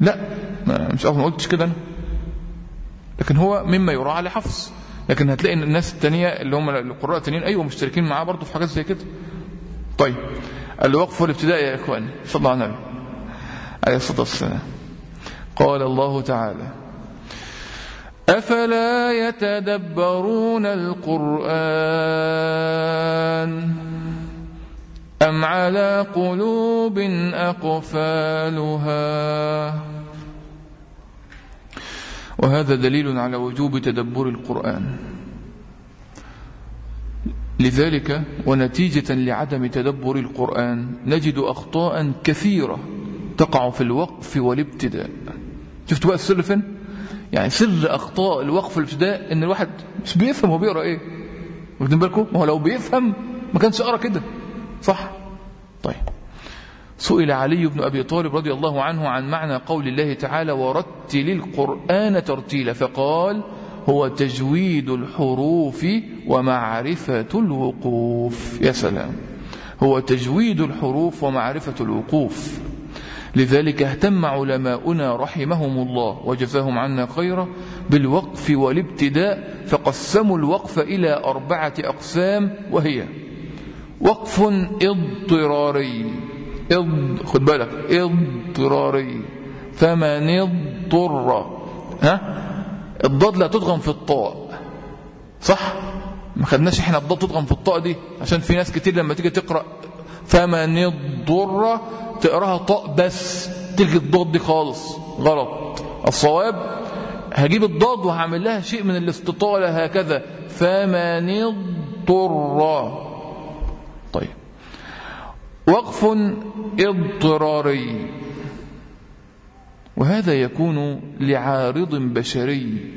لا مش أفضل ما قلتش كده أنا. لكن هو مما يراعى لحفظ لكن هتلاقي ان الناس التانية اللي هم القراء التانيين أيوه مشتركين معاه برضه في حاجات زي كده. طيب الوقف والابتداء يا إخواني صلى عليه وسلم عليه الصلاة والسلام. قال الله تعالى أفلا يتدبرون القرآن أم على قلوب أقفالها؟ وهذا دليل على وجوب تدبر القرآن. لذلك ونتيجة لعدم تدبر القرآن نجد أخطاء كثيرة تقع في الوقف والابتداء. شفتوا بقى السر فين؟ يعني سر أخطاء الوقف والابتداء إن الواحد مش بيفهم هو بيقرأ إيه. واخدين بالكم؟ ما هو لو بيفهم ما كانش قرأ كده. صح؟ طيب. سئل علي بن أبي طالب رضي الله عنه عن معنى قول الله تعالى ورتل القرآن ترتيلا فقال هو تجويد الحروف ومعرفة الوقوف يا سلام. هو تجويد الحروف ومعرفة الوقوف لذلك اهتم علماؤنا رحمهم الله وجزاهم عنا خيرا بالوقف والابتداء فقسموا الوقف إلى أربعة أقسام وهي وقف اضطراري اض... خد بالك. اضطراري. فمن اضطر. ها؟ الضاد لا تضغم في الطاء. صح؟ ما خدناش إحنا الضاد تضغم في الطاء دي عشان في ناس كتير لما تيجي تقرأ فمن اضطر تقراها طاء بس. تلغي الضاد دي خالص. غلط. الصواب هجيب الضاد وهعمل لها شيء من الاستطالة هكذا. فمن اضطر. طيب. وقف اضطراري. وهذا يكون لعارض بشري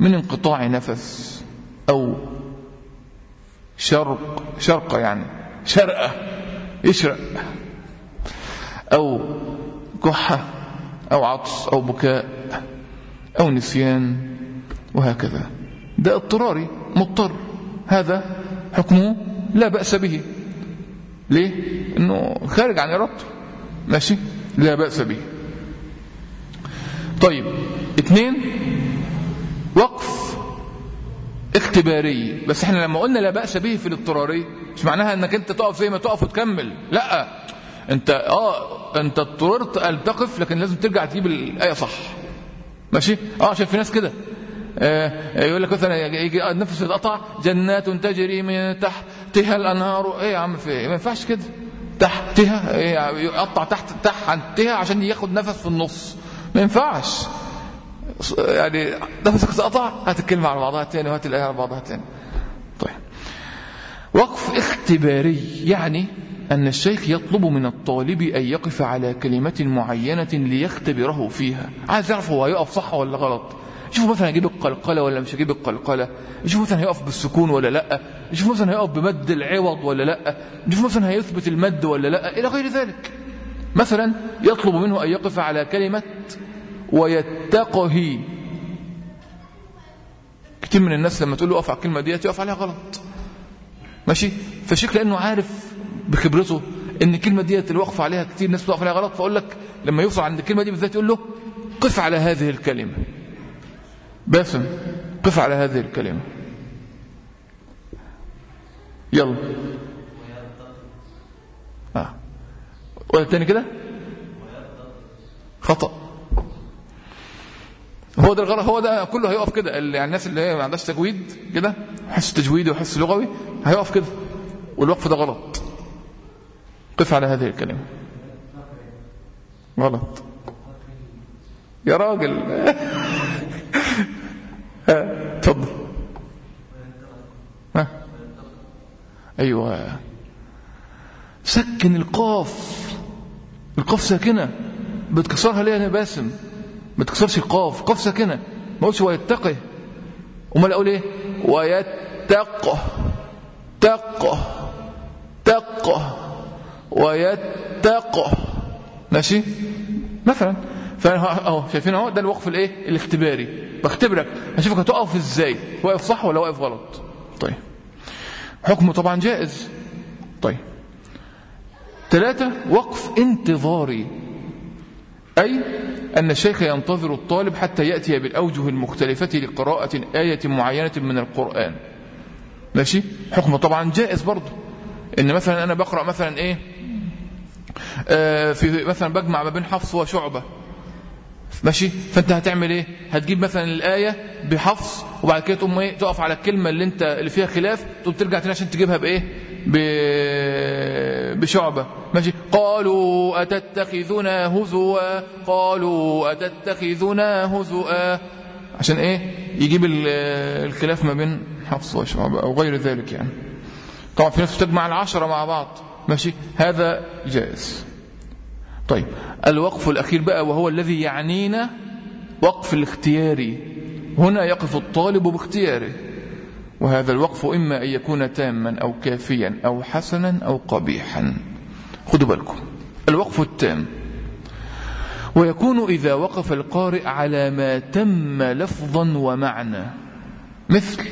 من انقطاع نفس أو شرق شرقة يعني شرقة يشرق أو كحة أو عطس أو بكاء أو نسيان وهكذا. ده اضطراري مضطر. هذا حكمه لا بأس به. ليه؟ إنه خارج عن إرادته. ماشي؟ لا بأس به. طيب اثنين وقف اختباري. بس إحنا لما قلنا لا بأس به في الاضطراري مش معناها إنك أنت تقف زي ما تقف وتكمل. لا. أنت آه أنت اضطررت أن تقف لكن لازم ترجع تجيب الآية صح. ماشي؟ آه عشان في ناس كده. يقول لك مثلا يجي النفس يتقطع جنات تجري من تحتها الأنهار. إيه يا عم في إيه؟ ما ينفعش كده. تحتها إيه يقطع تحت تحتها عشان ياخد نفس في النص. ما ينفعش. يعني نفسك اتقطع هات الكلمة على بعضها تاني وهات الايه على بعضها تاني. طيب. وقف اختباري يعني أن الشيخ يطلب من الطالب أن يقف على كلمة معينة ليختبره فيها. عايز يعرف هو هيقف صح ولا غلط. يشوف مثلا هيجيب القلقلة ولا مش هيجيب القلقلة يشوف مثلا هيقف بالسكون ولا لأ يشوف مثلا هيقف بمد العوض ولا لأ يشوف مثلا هيثبت المد ولا لأ إلى غير ذلك. مثلا يطلب منه أن يقف على كلمة ويتقه كتير من الناس لما تقول له أقف على الكلمة دي يقف عليها غلط. ماشي؟ فالشيخ لأنه عارف بخبرته إن الكلمة دي اللي وقف عليها كتير ناس بتقف عليها غلط فأقول لك لما يوصل عند الكلمة دي بالذات يقول له قف على هذه الكلمة. باسم. قف على هذه الكلمة. يلا. آه. ولا تاني كده؟ خطأ. هو ده الغلط. هو ده كله هيقف كده. يعني الناس اللي هي ما عندهاش تجويد كده حس تجويدي وحس لغوي هيقف كده. والوقف ده غلط. قف على هذه الكلمة. غلط. يا راجل. تفضل أيوه. سكن القاف. القاف ساكنة. بتكسرها ليه يا باسم؟ ما تكسرش القاف. قاف ساكنة. ما قلتش ويتقه. أمال أقول إيه؟ ويتقه. تقه. تقه. ويتقه. ماشي؟ مثلا. أهو شايفين أهو؟ ده الوقف الإيه؟ الاختباري. بختبرك. اشوفك هتقف إزاي؟ واقف صح ولا واقف غلط؟ طيب. حكمه طبعا جائز. طيب. ثلاثة وقف انتظاري. أي أن الشيخ ينتظر الطالب حتى يأتي بالأوجه المختلفة لقراءة آية معينة من القرآن. ماشي؟ حكمه طبعا جائز برضه. إن مثلا أنا بقرأ مثلا إيه؟ آه، في مثلا بجمع ما بين حفص وشعبة. ماشي؟ فانت هتعمل إيه؟ هتجيب مثلا الآية بحفص وبعد كده تقوم إيه؟ تقف على الكلمة اللي انت اللي فيها خلاف تقوم ترجع تاني عشان تجيبها بإيه؟ ب... بشعبة. ماشي؟ قالوا أتتخذنا هزوا قالوا أتتخذنا هزوا. عشان إيه؟ يجيب ال- الخلاف ما بين حفص وشعبة أو غير ذلك يعني. طبعا في ناس تجمع العشرة مع بعض. ماشي؟ هذا جائز. طيب الوقف الأخير بقى وهو الذي يعنينا وقف الاختياري هنا يقف الطالب باختياره وهذا الوقف إما أن يكون تاما أو كافيا أو حسنا أو قبيحا. خدوا بالكم الوقف التام. ويكون إذا وقف القارئ على ما تم لفظا ومعنى. مثل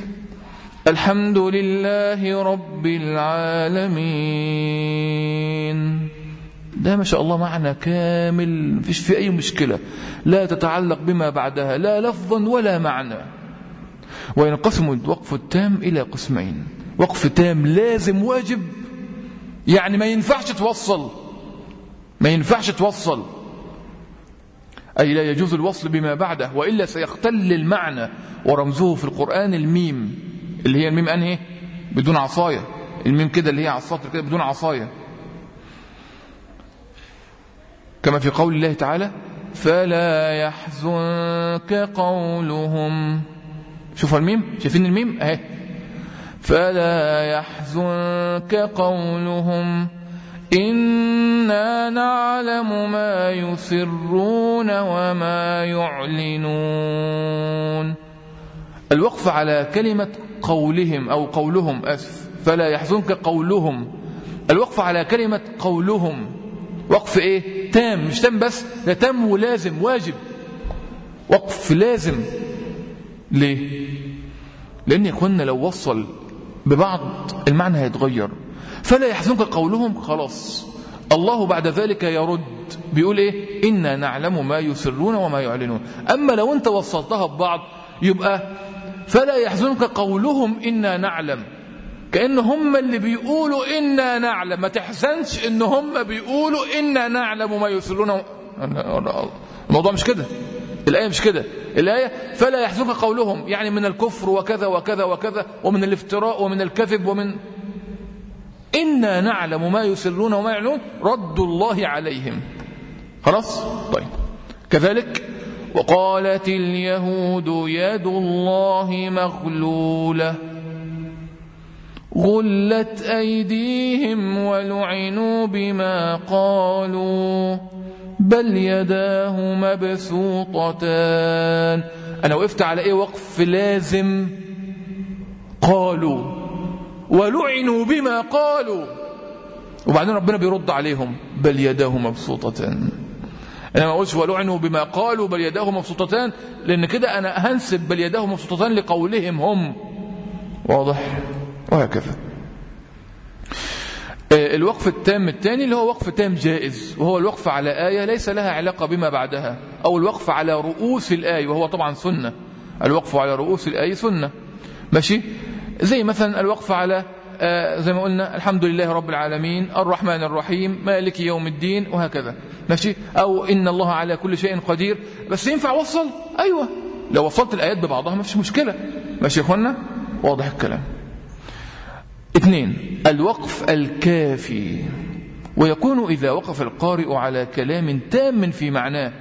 الحمد لله رب العالمين. ده ما شاء الله معنى كامل مفيش فيه أي مشكلة. لا تتعلق بما بعدها لا لفظا ولا معنى. وينقسم الوقف التام إلى قسمين. وقف تام لازم واجب. يعني ما ينفعش توصل. ما ينفعش توصل. أي لا يجوز الوصل بما بعده وإلا سيختل المعنى. ورمزه في القرآن الميم اللي هي الميم أنهي؟ بدون عصاية. الميم كده اللي هي السطر كده بدون عصاية. كما في قول الله تعالى فلا يحزنك قولهم. شوفوا الميم؟ شايفين الميم؟ أهي. فلا يحزنك قولهم. إنا نعلم ما يسرون وما يعلنون. الوقف على كلمة قولهم أو قولهم أسف فلا يحزنك قولهم. الوقف على كلمة قولهم. وقف إيه؟ تام مش تام بس ده تام ولازم واجب. وقف لازم. ليه؟ لأن يا إخوانا لو وصل ببعض المعنى هيتغير. فلا يحزنك قولهم خلاص. الله بعد ذلك يرد. بيقول إيه؟ إنا نعلم ما يسرون وما يعلنون. أما لو أنت وصلتها ببعض يبقى فلا يحزنك قولهم إنا نعلم. كأن هم اللي بيقولوا إنا نعلم. ما تحزنش إن هم بيقولوا إنا نعلم ما يسرون. الموضوع مش كده. الآية مش كده. الآية فلا يحزنك قولهم. يعني من الكفر وكذا وكذا وكذا ومن الافتراء ومن الكذب ومن إنا نعلم ما يسرون وما يعلنون. رد الله عليهم. خلاص؟ طيب. كذلك وقالت اليهود يد الله مغلولة. غلت أيديهم ولعنوا بما قالوا بل يداه مبسوطتان. أنا وقفت على إيه وقف لازم؟ قالوا. ولعنوا بما قالوا. وبعدين ربنا بيرد عليهم. بل يداه مبسوطتان. أنا ما اقولش ولعنوا بما قالوا بل يداه مبسوطتان. لأن كده أنا هنسب بل يداه مبسوطتان لقولهم هم. واضح؟ وهكذا. الوقف التام الثاني اللي هو وقف تام جائز وهو الوقف على آية ليس لها علاقة بما بعدها أو الوقف على رؤوس الآية وهو طبعا سنة. الوقف على رؤوس الآية سنة. ماشي؟ زي مثلا الوقف على آه زي ما قلنا الحمد لله رب العالمين الرحمن الرحيم مالك يوم الدين وهكذا. ماشي؟ أو إن الله على كل شيء قدير. بس ينفع وصل أيوة. لو وصلت الآيات ببعضها ما فيش مشكلة. ماشي يا أخوانا واضح الكلام. اثنين. الوقف الكافي. ويكون إذا وقف القارئ على كلام تام في معناه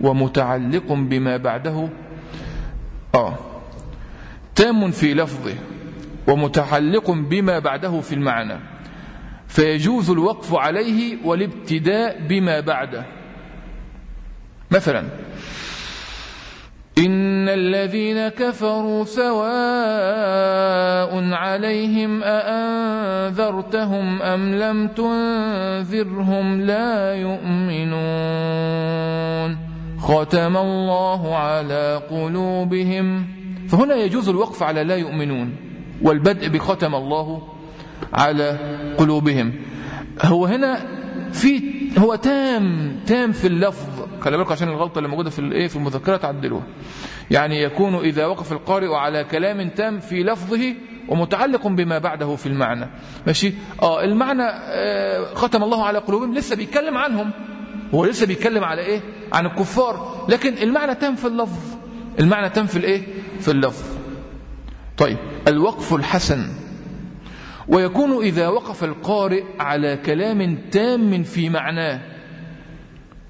ومتعلق بما بعده. آه. تام في لفظه ومتعلق بما بعده في المعنى. فيجوز الوقف عليه والابتداء بما بعده. مثلا إن الذين كفروا سواء عليهم أأنذرتهم أم لم تنذرهم لا يؤمنون ختم الله على قلوبهم. فهنا يجوز الوقف على لا يؤمنون والبدء بختم الله على قلوبهم. هو هنا في هو تام تام في اللفظ. خلي بالكم عشان الغلطة اللي موجودة في الايه في المذكرة تعدلوها. يعني يكون إذا وقف القارئ على كلام تام في لفظه ومتعلق بما بعده في المعنى. ماشي؟ آه المعنى آه ختم الله على قلوبهم لسه بيتكلم عنهم. هو لسه بيتكلم على إيه؟ عن الكفار. لكن المعنى تام في اللفظ. المعنى تام في الإيه؟ في اللفظ. طيب الوقف الحسن. ويكون إذا وقف القارئ على كلام تام في معناه.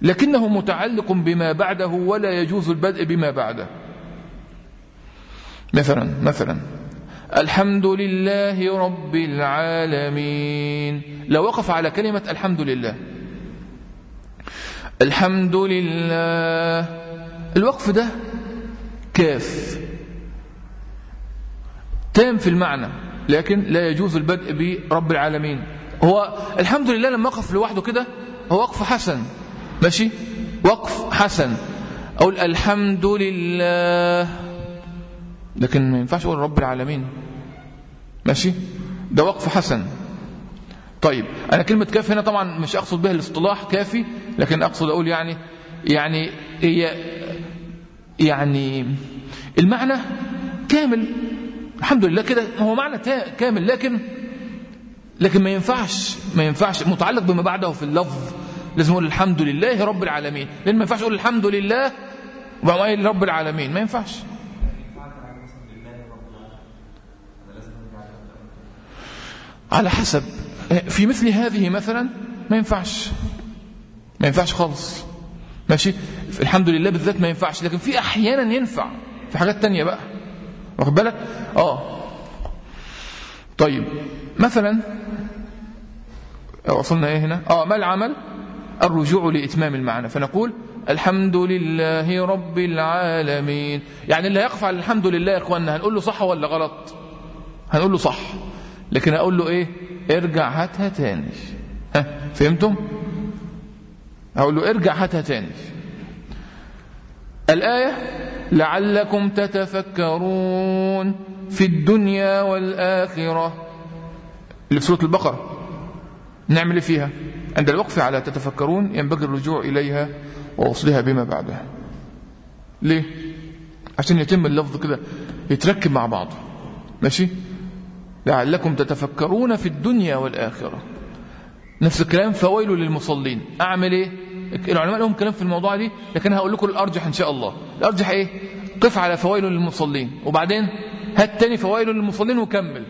لكنه متعلق بما بعده ولا يجوز البدء بما بعده. مثلا مثلا. الحمد لله رب العالمين. لو وقف على كلمة الحمد لله. الحمد لله. الوقف ده كاف. تام في المعنى لكن لا يجوز البدء برب العالمين. هو الحمد لله لما وقف لوحده كده هو وقف حسن. ماشي؟ وقف حسن. أقول الحمد لله. لكن ما ينفعش أقول رب العالمين. ماشي؟ ده وقف حسن. طيب أنا كلمة كاف هنا طبعا مش أقصد بها الاصطلاح كافي لكن أقصد أقول يعني يعني هي يعني المعنى كامل. الحمد لله كده هو معنى كامل لكن لكن ما ينفعش ما ينفعش متعلق بما بعده في اللفظ. لازم أقول الحمد لله رب العالمين. لأن ما ينفعش أقول الحمد لله وبقى رب العالمين. ما ينفعش. على حسب. في مثل هذه مثلا ما ينفعش. ما ينفعش خالص. ماشي؟ الحمد لله بالذات ما ينفعش. لكن في أحيانا ينفع. في حاجات تانية بقى. واخد بالك؟ آه. طيب. مثلا وصلنا إيه هنا؟ آه ما العمل؟ الرجوع لإتمام المعنى. فنقول الحمد لله رب العالمين. يعني اللي هيقف على الحمد لله يا اخوانا هنقول له صح ولا غلط؟ هنقول له صح. لكن أقول له إيه؟ ارجع هاتها تاني. ها فهمتم؟ أقول له ارجع هاتها تاني. الآية لعلكم تتفكرون في الدنيا والآخرة. اللي في سورة البقرة. نعمل فيها؟ عند الوقف على تتفكرون ينبغي الرجوع إليها ووصلها بما بعدها. ليه؟ عشان يتم اللفظ كده يتركب مع بعضه. ماشي؟ لعلكم تتفكرون في الدنيا والآخرة. نفس الكلام فويل للمصلين. أعمل إيه؟ العلماء لهم كلام في الموضوع دي لكن هقول لكم الأرجح إن شاء الله. الأرجح إيه؟ قف على فويل للمصلين. وبعدين هات تاني فويل للمصلين وكمل.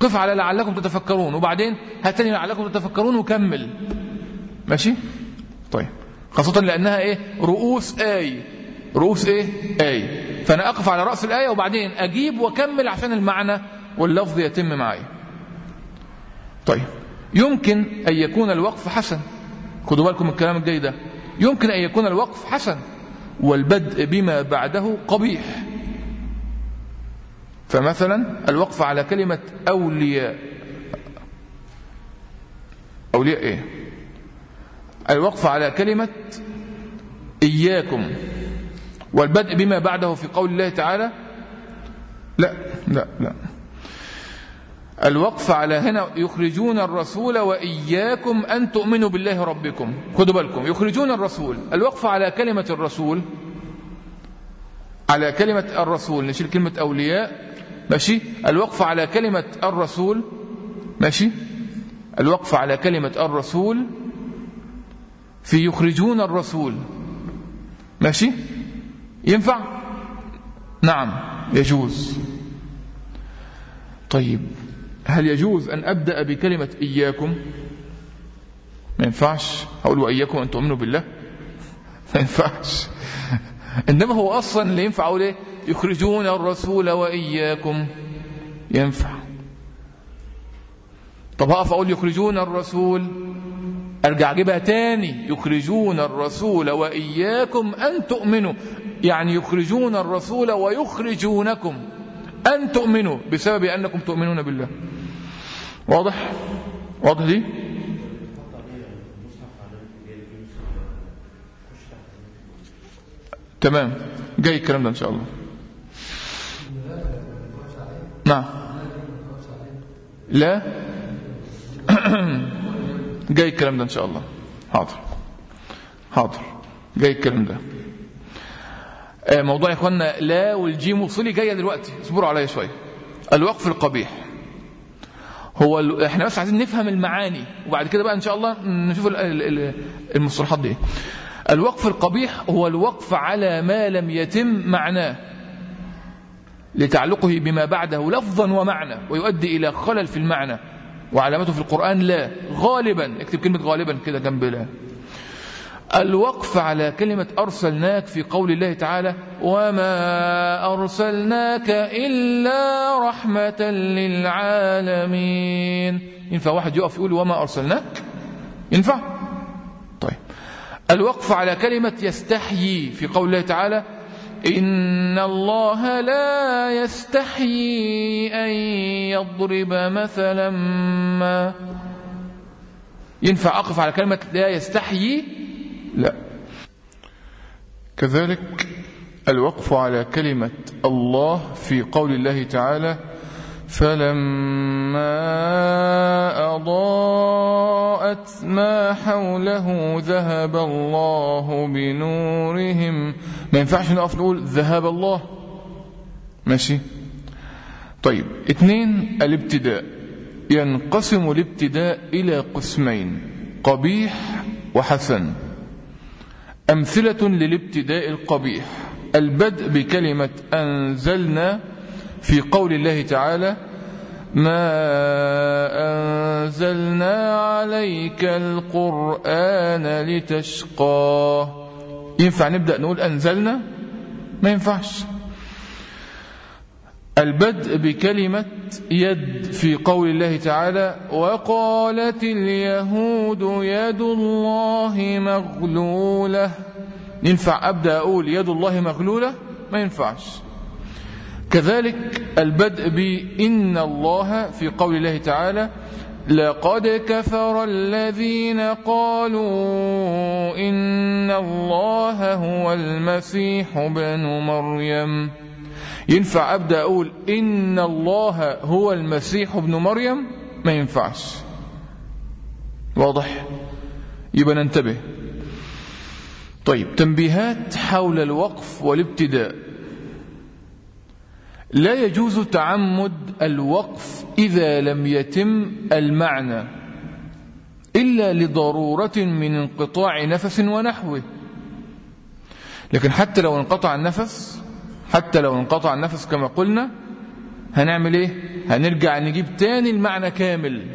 قف على لعلكم تتفكرون. وبعدين هات تاني لعلكم تتفكرون وكمل. ماشي؟ طيب. خاصة لأنها إيه؟ رؤوس آي. رؤوس إيه؟ آي. فأنا أقف على رأس الآية وبعدين أجيب وأكمل عشان المعنى واللفظ يتم معي. طيب يمكن أن يكون الوقف حسن. خدوا بالكم الكلام الجاي ده. يمكن أن يكون الوقف حسن والبدء بما بعده قبيح. فمثلا الوقف على كلمة أولياء. أولياء إيه؟ الوقف على كلمة إياكم والبدء بما بعده في قول الله تعالى. لا لا لا. الوقف على هنا يخرجون الرسول وإياكم أن تؤمنوا بالله ربكم. خدوا بالكم يخرجون الرسول. الوقف على كلمة الرسول على كلمة الرسول. نشيل كلمة أولياء. ماشي؟ الوقف على كلمة الرسول. ماشي؟ الوقف على كلمة الرسول. في يخرجون الرسول. ماشي؟ ينفع؟ نعم يجوز. طيب. هل يجوز أن أبدأ بكلمة إياكم؟ ما ينفعش. أقول وإياكم أن تؤمنوا بالله؟ ما ينفعش. إنما هو أصلا اللي ينفع أقول إيه؟ يخرجون الرسول وإياكم. ينفع. طب هقف أقول يخرجون الرسول. أرجع أجيبها تاني. يخرجون الرسول وإياكم أن تؤمنوا. يعني يخرجون الرسول ويخرجونكم. أن تؤمنوا بسبب أنكم تؤمنون بالله. واضح؟ واضح دي؟ تمام. جاي الكلام ده إن شاء الله. نعم. لا؟ جاي الكلام ده إن شاء الله. حاضر. حاضر. جاي الكلام ده. آه، موضوع يا إخوانا لا والجيم وصلي جاية دلوقتي. اصبروا عليا شوية. الوقف القبيح. هو ال... إحنا بس عايزين نفهم المعاني وبعد كده بقى إن شاء الله نشوف ال- ال- ال- المصطلحات دي. الوقف القبيح هو الوقف على ما لم يتم معناه لتعلقه بما بعده لفظا ومعنى ويؤدي إلى خلل في المعنى وعلامته في القرآن لا غالبا اكتب كلمة غالبا كده جنب لا. الوقف على كلمة أرسلناك في قول الله تعالى وما أرسلناك إلا رحمة للعالمين. ينفع واحد يقف يقول وما أرسلناك؟ ينفع؟ طيب. الوقف على كلمة يستحيي في قول الله تعالى إن الله لا يستحيي أن يضرب مثلا ما. ينفع أقف على كلمة لا يستحيي لا. كذلك الوقف على كلمة الله في قول الله تعالى فلما أضاءت ما حوله ذهب الله بنورهم. ما ينفعش نقف نقول ذهب الله. ماشي. طيب اثنين الابتداء. ينقسم الابتداء إلى قسمين قبيح وحسن. أمثلة للابتداء القبيح. البدء بكلمة أنزلنا في قول الله تعالى ما أنزلنا عليك القرآن لتشقى. ينفع نبدأ نقول أنزلنا؟ ما ينفعش. البدء بكلمة يد في قول الله تعالى وقالت اليهود يد الله مغلولة. ينفع أبدأ أقول يد الله مغلولة؟ ما ينفعش. كذلك البدء بإن الله في قول الله تعالى لقد كفر الذين قالوا إن الله هو المسيح بن مريم. ينفع أبدأ أقول إن الله هو المسيح ابن مريم؟ ما ينفعش. واضح؟ يبقى ننتبه. طيب تنبيهات حول الوقف والابتداء. لا يجوز تعمد الوقف إذا لم يتم المعنى إلا لضرورة من انقطاع نفس ونحوه. لكن حتى لو انقطع النفس حتى لو انقطع النفس كما قلنا هنعمل إيه؟ هنرجع نجيب تاني المعنى كامل.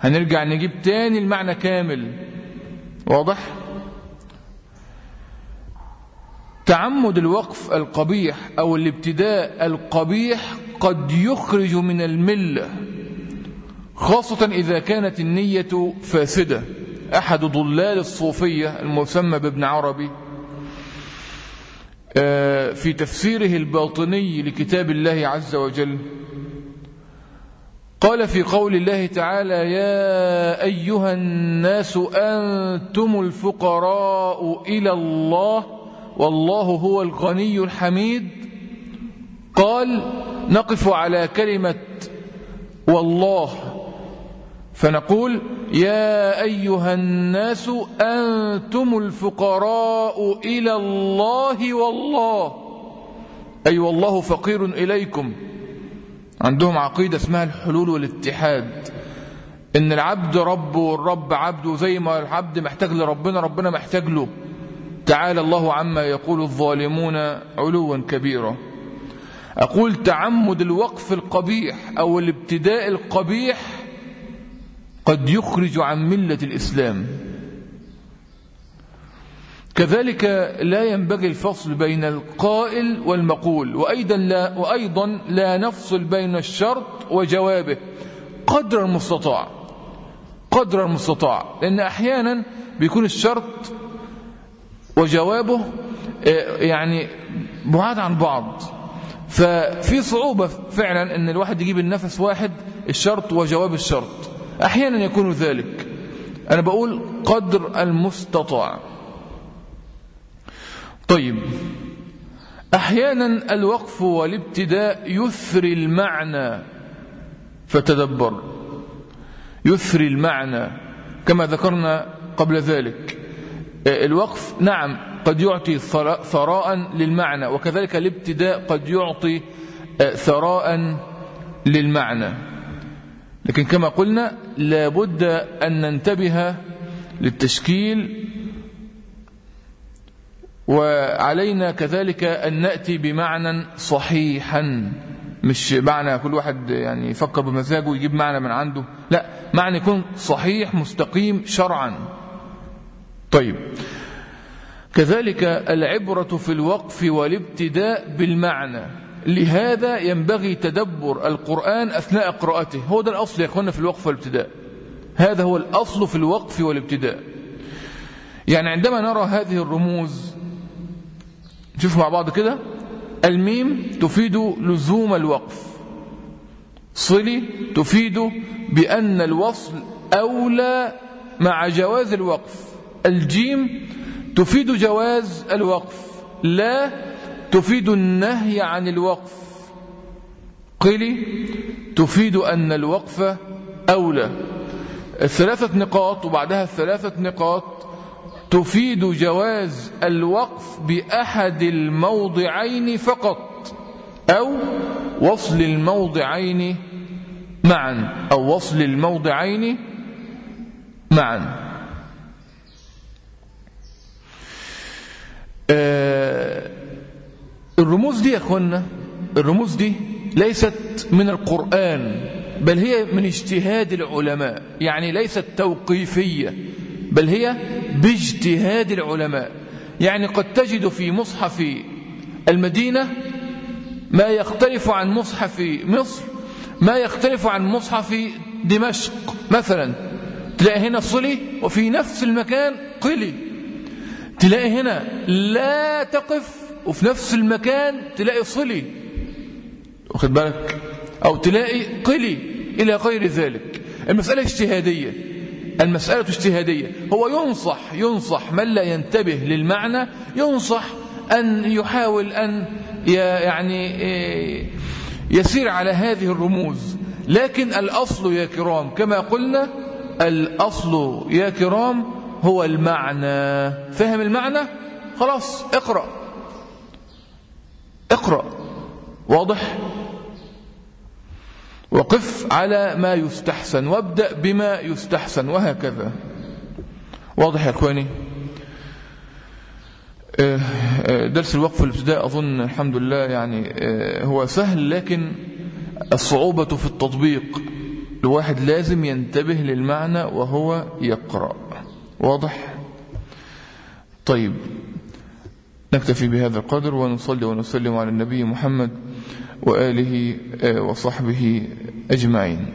هنرجع نجيب تاني المعنى كامل. واضح؟ تعمد الوقف القبيح أو الابتداء القبيح قد يخرج من المله خاصة إذا كانت النية فاسدة. أحد ضلال الصوفية المسمى بابن عربي في تفسيره الباطني لكتاب الله عز وجل. قال في قول الله تعالى يا أيها الناس أنتم الفقراء إلى الله والله هو الغني الحميد. قال نقف على كلمة والله. فنقول يا أيها الناس أنتم الفقراء إلى الله والله. أي والله فقير إليكم. عندهم عقيدة اسمها الحلول والاتحاد. إن العبد رب والرب عبده زي ما العبد محتاج لربنا ربنا محتاج له. تعالى الله عما يقول الظالمون علوا كبيرا. أقول تعمد الوقف القبيح أو الابتداء القبيح قد يخرج عن ملة الإسلام. كذلك لا ينبغي الفصل بين القائل والمقول وأيضا لا, وأيضا لا نفصل بين الشرط وجوابه. قدر المستطاع قدر المستطاع. لأن أحيانا بيكون الشرط وجوابه يعني بعاد عن بعض. ففي صعوبة فعلا أن الواحد يجيب النفس واحد الشرط وجواب الشرط. أحيانا يكون ذلك. أنا بقول قدر المستطاع. طيب. أحيانا الوقف والابتداء يثري المعنى. فتدبر. يثري المعنى. كما ذكرنا قبل ذلك. الوقف نعم قد يعطي ثراء للمعنى وكذلك الابتداء قد يعطي ثراء للمعنى. لكن كما قلنا لابد أن ننتبه للتشكيل وعلينا كذلك أن نأتي بمعنى صحيحا. مش معنى كل واحد يعني يفكر بمزاجه ويجيب معنى من عنده. لا معنى يكون صحيح مستقيم شرعا. طيب. كذلك العبرة في الوقف والابتداء بالمعنى. لهذا ينبغي تدبر القرآن أثناء قراءته. هو ده الأصل يا أخوانا في الوقف والابتداء. هذا هو الأصل في الوقف والابتداء. يعني عندما نرى هذه الرموز نشوف مع بعض كده الميم تفيد لزوم الوقف. صلي تفيد بأن الوصل أولى مع جواز الوقف. الجيم تفيد جواز الوقف. لا تفيد النهي عن الوقف. قلي تفيد أن الوقف أولى. الثلاثة نقاط وبعدها الثلاثة نقاط. تفيد جواز الوقف بأحد الموضعين فقط أو وصل الموضعين معا أو وصل الموضعين معا. آه الرموز دي يا أخوانا الرموز دي ليست من القرآن بل هي من اجتهاد العلماء يعني ليست توقيفية بل هي باجتهاد العلماء. يعني قد تجد في مصحف المدينة ما يختلف عن مصحف مصر ما يختلف عن مصحف دمشق مثلا. تلاقي هنا صلي وفي نفس المكان قلي. تلاقي هنا لا تقف وفي نفس المكان تلاقي صلي. واخد بالك؟ أو تلاقي قلي إلى غير ذلك. المسألة اجتهادية. المسألة اجتهادية. هو ينصح ينصح من لا ينتبه للمعنى ينصح أن يحاول أن يعني يسير على هذه الرموز. لكن الأصل يا كرام كما قلنا الأصل يا كرام هو المعنى. فهم المعنى؟ خلاص اقرأ. اقرأ. واضح؟ وقف على ما يستحسن وابدأ بما يستحسن وهكذا. واضح يا إخواني؟ درس الوقف الابتداء أظن الحمد لله يعني هو سهل لكن الصعوبة في التطبيق. الواحد لازم ينتبه للمعنى وهو يقرأ. واضح؟ طيب. نكتفي بهذا القدر ونصلي ونسلم على النبي محمد وآله وصحبه أجمعين.